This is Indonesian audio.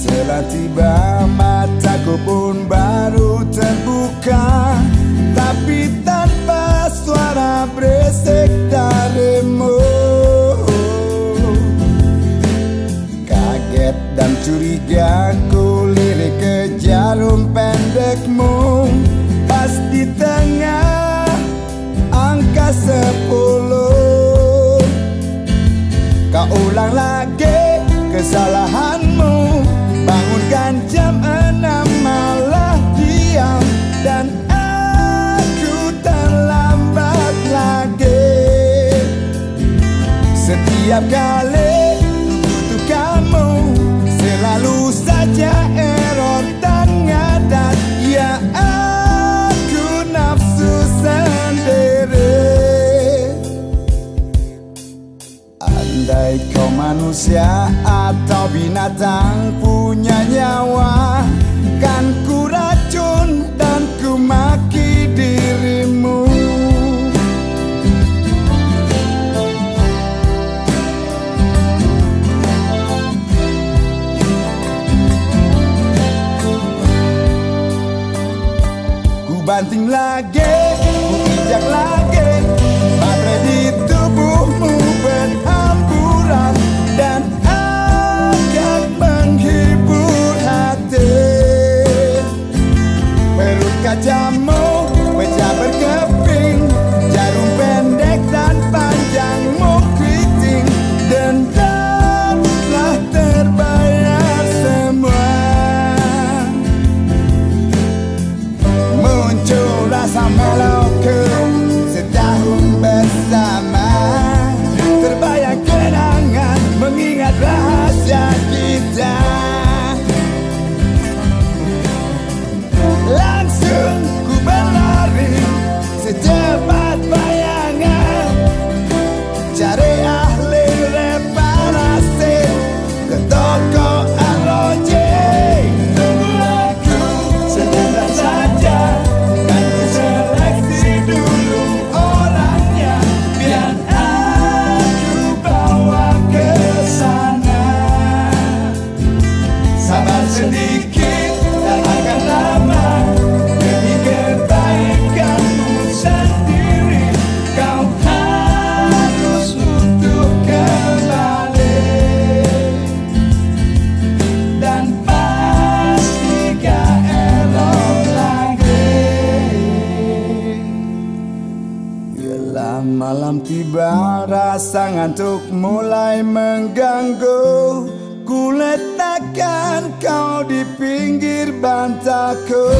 Telah tiba mataku pun baru terbuka. Tapi tanpa suara berisik darimu. Kaget dan curiga ku lirik ke jarum pendekmu. Pas di tengah angka Setiap kali butuh kamu Selalu saja error dan Ya aku nafsu sendiri. Andai kau manusia atau binatang punya nyawa banting lagi, ku injak lagi. Baterai di tubuhmu berhamburan Dan akan menghibur hati. Perut kacamu rasa melokku Setahun bersama. Terbayang kenangan Mengingat rahasia kita. Langsung malam tiba rasa ngantuk mulai mengganggu. Ku letakkan kau di pinggir bantaku